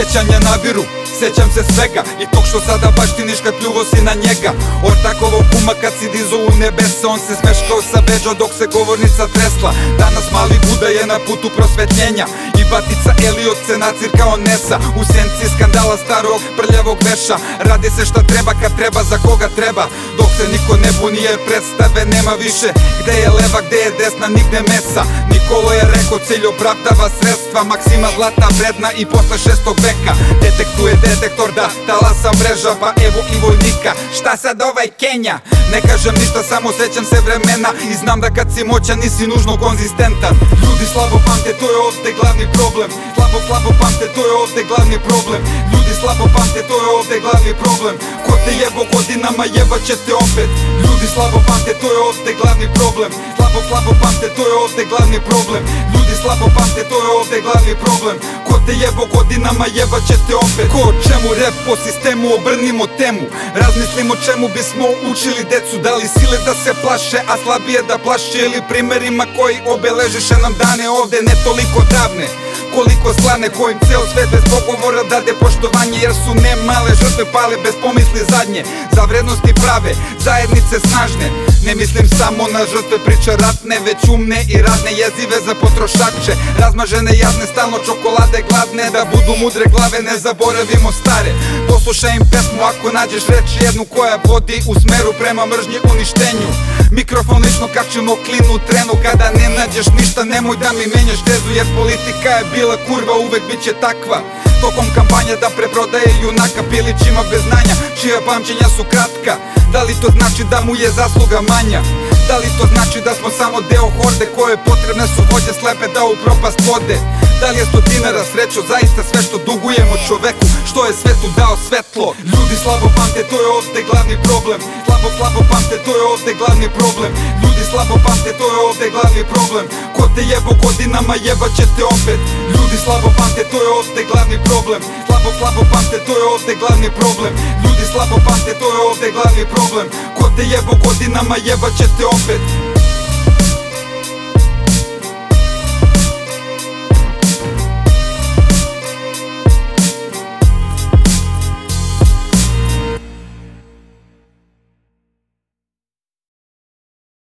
Sjećanja naviru, Sjećam se svega. I tog što sada baštiniš kad pljuvo si na njega. Od takovog kuma kad si dizo u nebesa On se smeškao sa beđa dok se govornica tresla. Danas mali Buda je na putu prosvetljenja. I batica Eli od se nacirkao Nesa. U senci skandala starog prljavog veša. Radi se šta treba kad treba za koga treba. Dok se niko ne buni jer predstave nema više. Gde je leva, gde je desna, nigde mesa Nikolo je rekao cilj opravdava sredstva Maksima zlata vredna i posle šestog veka. Detektuje detektor da talasa mreža Pa evo i vojnika, šta sad ovaj Kenja? Ne kažem ništa, samo sećam se vremena I znam da kad si moćan nisi nužno konzistentan. Ljudi slabo pamte, to je ovde glavni problem. Slabo, slabo pamte, to je ovde glavni problem. Ljudi slabo pamte, to je ovde glavni problem Ko te jebo godinama, jebat će te opet. Ljudi slabo pamte, to je ovde glavni problem. Slabo, slabo pamte, to je ovde glavni problem. Ljudi slabo pamte, to je ovde glavni problem. Ko te jebo godinama, jebat će te opet. Ko čemu, rep po sistemu, obrnimo temu. Razmislimo čemu bismo učili decu. Da li sile da se plaše, a slabije da plaše Ili primerima koji obeležiše nam dane ovde ne toliko davne koliko slane kojim ceo svet bez pogovora dade poštovanje Jer su ne male žrtve pale bez pomisli zadnje Za vrednosti prave, zajednice snažne Ne mislim samo na žrtve priče ratne Već umne i radne jezive za potrošače. Razmažene jadne, stalno čokolade gladne Da budu mudre glave, ne zaboravimo stare. Poslušaj im pesmu ako nađeš reč jednu koja vodi u smeru prema mržnji uništenju. Mikrofon lično kačimo klinu u trenu Kada ne nađeš ništa nemoj da mi menjaš tezu Jer politika je bila kurva uvek bit će takva Tokom kampanje da preprodaje junaka Pilićima bez znanja Čija pamćenja su kratka. Da li to znači da mu je zasluga manja? Da li to znači da smo samo deo horde Koje potrebne su vođe slepe da u propast vode? Da li je sto dinara srećo zaista sve što dugujemo čoveku Što je svetu dao svetlo? Ljudi slabo pamte to je ovde glavni problem. Slabo slabo pamte to je ovde glavni problem. Ljudi slabo pamte to je ovde glavni problem Ko te jebo godinama jebat će te opet. Ljudi slabo pamte to je ovde glavni problem. Slabo slabo pamte to je ovde glavni problem. Ljudi slabo pamte to je ovde glavni problem. Ko te jebo godinama jebat će te opet